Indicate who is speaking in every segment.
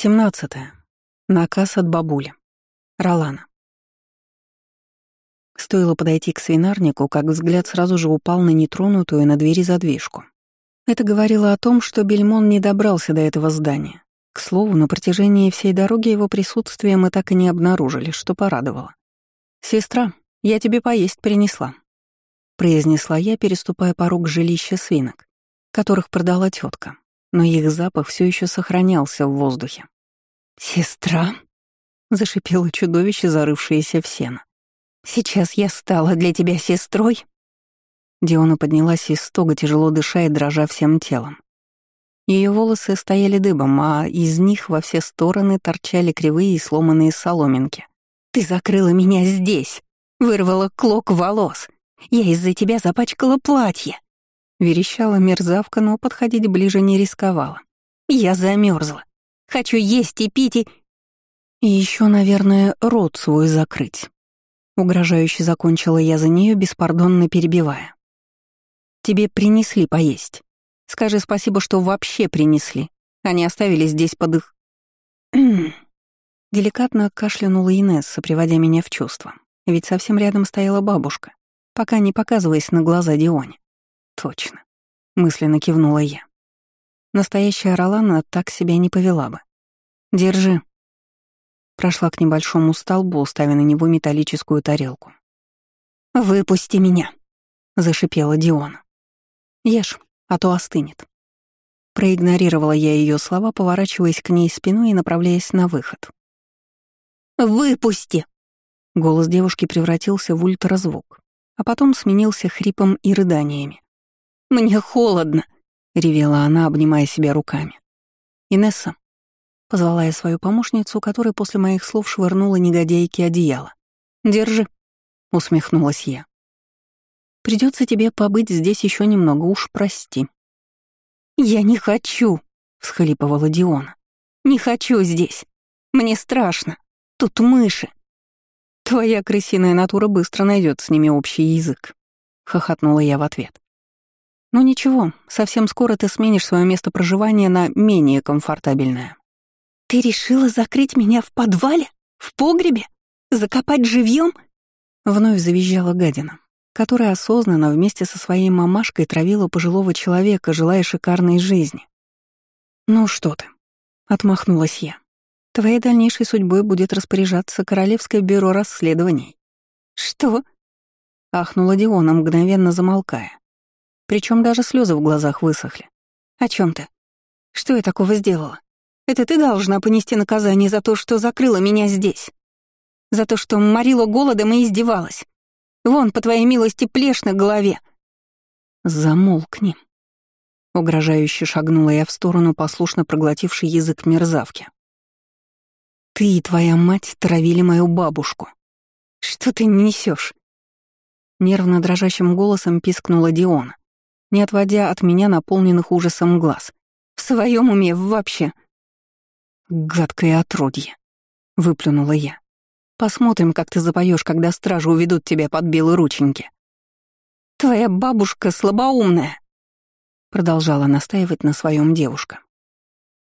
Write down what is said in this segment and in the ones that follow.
Speaker 1: 17. Наказ от бабули. Ролана. Стоило подойти к свинарнику, как взгляд сразу же упал на нетронутую на двери задвижку. Это говорило о том, что Бельмон не добрался до этого здания. К слову, на протяжении всей дороги его присутствия мы так и не обнаружили, что порадовало. «Сестра, я тебе поесть принесла», — произнесла я, переступая порог жилища свинок, которых продала тетка но их запах все еще сохранялся в воздухе. «Сестра?» — зашипело чудовище, зарывшееся в сено. «Сейчас я стала для тебя сестрой?» Диона поднялась из стога, тяжело дыша и дрожа всем телом. Ее волосы стояли дыбом, а из них во все стороны торчали кривые и сломанные соломинки. «Ты закрыла меня здесь! Вырвала клок волос! Я из-за тебя запачкала платье!» Верещала мерзавка, но подходить ближе не рисковала. «Я замерзла. Хочу есть и пить и...» «И еще, наверное, рот свой закрыть». Угрожающе закончила я за нее, беспардонно перебивая. «Тебе принесли поесть. Скажи спасибо, что вообще принесли, не оставили здесь под их...» Деликатно кашлянула Инесса, приводя меня в чувство. Ведь совсем рядом стояла бабушка, пока не показываясь на глаза Дионе. Точно. Мысленно кивнула я. Настоящая Ролана так себя не повела бы. Держи. Прошла к небольшому столбу, ставя на него металлическую тарелку. «Выпусти меня!» — зашипела Диона. «Ешь, а то остынет». Проигнорировала я ее слова, поворачиваясь к ней спиной и направляясь на выход. «Выпусти!» Голос девушки превратился в ультразвук, а потом сменился хрипом и рыданиями. «Мне холодно», — ревела она, обнимая себя руками. «Инесса», — позвала я свою помощницу, которая после моих слов швырнула негодяйке одеяло. «Держи», — усмехнулась я. Придется тебе побыть здесь еще немного, уж прости». «Я не хочу», — всхлипывала Диона. «Не хочу здесь. Мне страшно. Тут мыши». «Твоя крысиная натура быстро найдет с ними общий язык», — хохотнула я в ответ. Ну ничего, совсем скоро ты сменишь свое место проживания на менее комфортабельное. Ты решила закрыть меня в подвале? В погребе? Закопать живьем? Вновь завизжала гадина, которая осознанно вместе со своей мамашкой травила пожилого человека, желая шикарной жизни. «Ну что ты?» — отмахнулась я. «Твоей дальнейшей судьбой будет распоряжаться Королевское бюро расследований». «Что?» — ахнула Диона, мгновенно замолкая. Причем даже слезы в глазах высохли. «О чем ты? Что я такого сделала? Это ты должна понести наказание за то, что закрыла меня здесь. За то, что морила голодом и издевалась. Вон, по твоей милости, плешь на голове». «Замолкни». Угрожающе шагнула я в сторону, послушно проглотившей язык мерзавки. «Ты и твоя мать травили мою бабушку. Что ты несешь? Нервно дрожащим голосом пискнула Диона, не отводя от меня наполненных ужасом глаз. «В своем уме вообще?» «Гадкое отродье», — выплюнула я. «Посмотрим, как ты запоешь, когда стражи уведут тебя под белые рученьки». «Твоя бабушка слабоумная», — продолжала настаивать на своем девушка.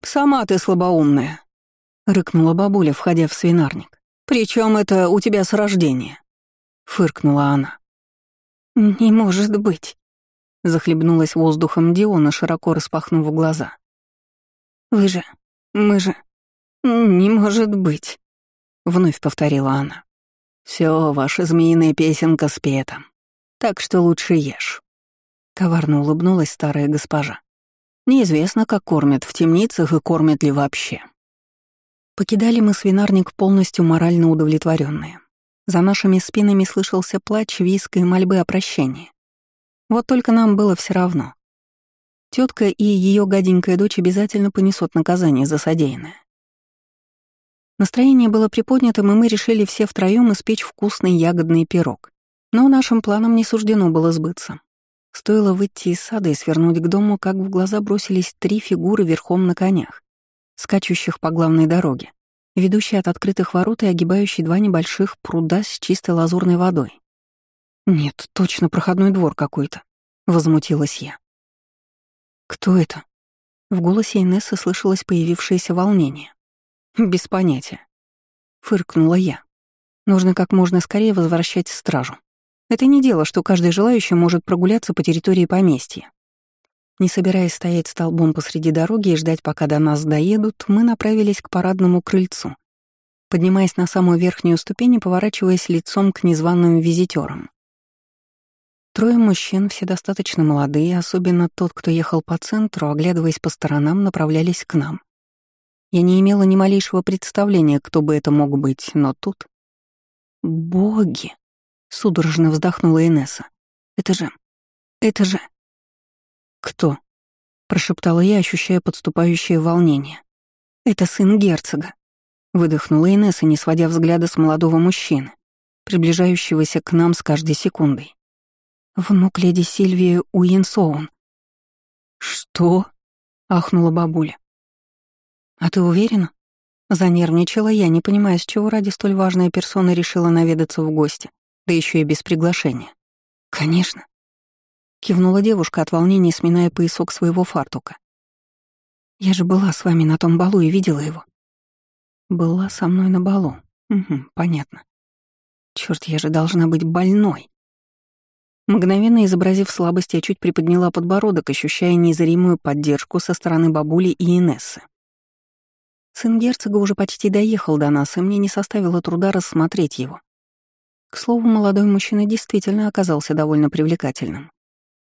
Speaker 1: «Сама ты слабоумная», — рыкнула бабуля, входя в свинарник. «Причем это у тебя с рождения», — фыркнула она. «Не может быть», Захлебнулась воздухом Диона, широко распахнув глаза. «Вы же... мы же... не может быть», — вновь повторила она. Все, ваша змеиная песенка спета. Так что лучше ешь». Коварно улыбнулась старая госпожа. Неизвестно, как кормят в темницах и кормят ли вообще. Покидали мы свинарник полностью морально удовлетворенные. За нашими спинами слышался плач, виск и мольбы о прощении. Вот только нам было все равно. Тетка и ее гаденькая дочь обязательно понесут наказание за содеянное. Настроение было приподнятым, и мы решили все втроем испечь вкусный ягодный пирог. Но нашим планам не суждено было сбыться. Стоило выйти из сада и свернуть к дому, как в глаза бросились три фигуры верхом на конях, скачущих по главной дороге, ведущей от открытых ворот и огибающей два небольших пруда с чистой лазурной водой. «Нет, точно проходной двор какой-то», — возмутилась я. «Кто это?» В голосе Инессы слышалось появившееся волнение. Без понятия. Фыркнула я. Нужно как можно скорее возвращать стражу. Это не дело, что каждый желающий может прогуляться по территории поместья. Не собираясь стоять столбом посреди дороги и ждать, пока до нас доедут, мы направились к парадному крыльцу, поднимаясь на самую верхнюю ступень и поворачиваясь лицом к незваным визитерам. Трое мужчин, все достаточно молодые, особенно тот, кто ехал по центру, оглядываясь по сторонам, направлялись к нам. Я не имела ни малейшего представления, кто бы это мог быть, но тут... «Боги!» — судорожно вздохнула Инесса. «Это же... это же...» «Кто?» — прошептала я, ощущая подступающее волнение. «Это сын герцога», — выдохнула Инесса, не сводя взгляда с молодого мужчины, приближающегося к нам с каждой секундой. «Внук леди Сильвии Уинсоун». «Что?» — ахнула бабуля. «А ты уверена?» Занервничала я, не понимая, с чего ради столь важная персона решила наведаться в гости, да еще и без приглашения. «Конечно», Кивнула девушка от волнения, сминая поясок своего фартука. «Я же была с вами на том балу и видела его». «Была со мной на балу. Угу, понятно. Черт, я же должна быть больной». Мгновенно изобразив слабость, я чуть приподняла подбородок, ощущая неизримую поддержку со стороны бабули и Инессы. Сын герцога уже почти доехал до нас, и мне не составило труда рассмотреть его. К слову, молодой мужчина действительно оказался довольно привлекательным.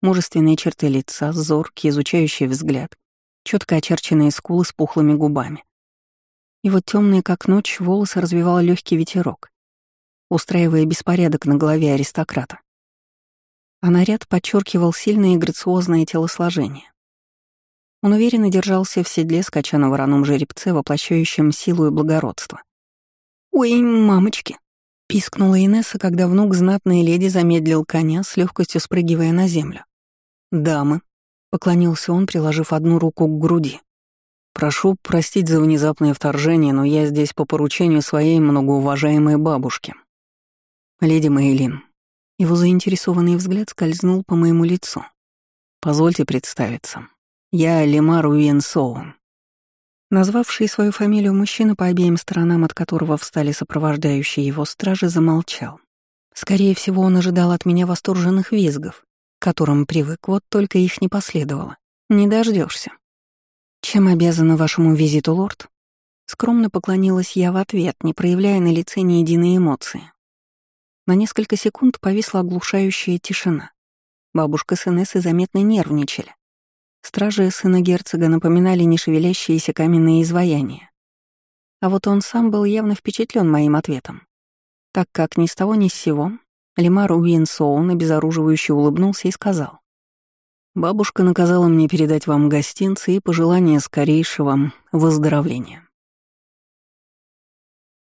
Speaker 1: Мужественные черты лица, зоркий, изучающий взгляд, четко очерченные скулы с пухлыми губами. Вот темные, как ночь, волосы развивал легкий ветерок, устраивая беспорядок на голове аристократа. А наряд подчеркивал сильное и грациозное телосложение. Он уверенно держался в седле, скача на вороном жеребце, воплощающем силу и благородство. «Ой, мамочки!» — пискнула Инесса, когда внук знатной леди замедлил коня, с легкостью спрыгивая на землю. «Дамы», — поклонился он, приложив одну руку к груди. «Прошу простить за внезапное вторжение, но я здесь по поручению своей многоуважаемой бабушки. Леди Мейлин». Его заинтересованный взгляд скользнул по моему лицу. «Позвольте представиться. Я Лемар Уинсоун». Назвавший свою фамилию мужчина, по обеим сторонам от которого встали сопровождающие его стражи, замолчал. Скорее всего, он ожидал от меня восторженных визгов, к которым привык, вот только их не последовало. Не дождешься. Чем обязана вашему визиту, лорд? Скромно поклонилась я в ответ, не проявляя на лице ни единой эмоции. На несколько секунд повисла оглушающая тишина. Бабушка с Инессой заметно нервничали. Стражи сына герцога напоминали нешевелящиеся каменные изваяния. А вот он сам был явно впечатлен моим ответом, так как ни с того ни с сего Лемар Уинсоун обезоруживающе улыбнулся и сказал. «Бабушка наказала мне передать вам гостинцы и пожелание скорейшего выздоровления».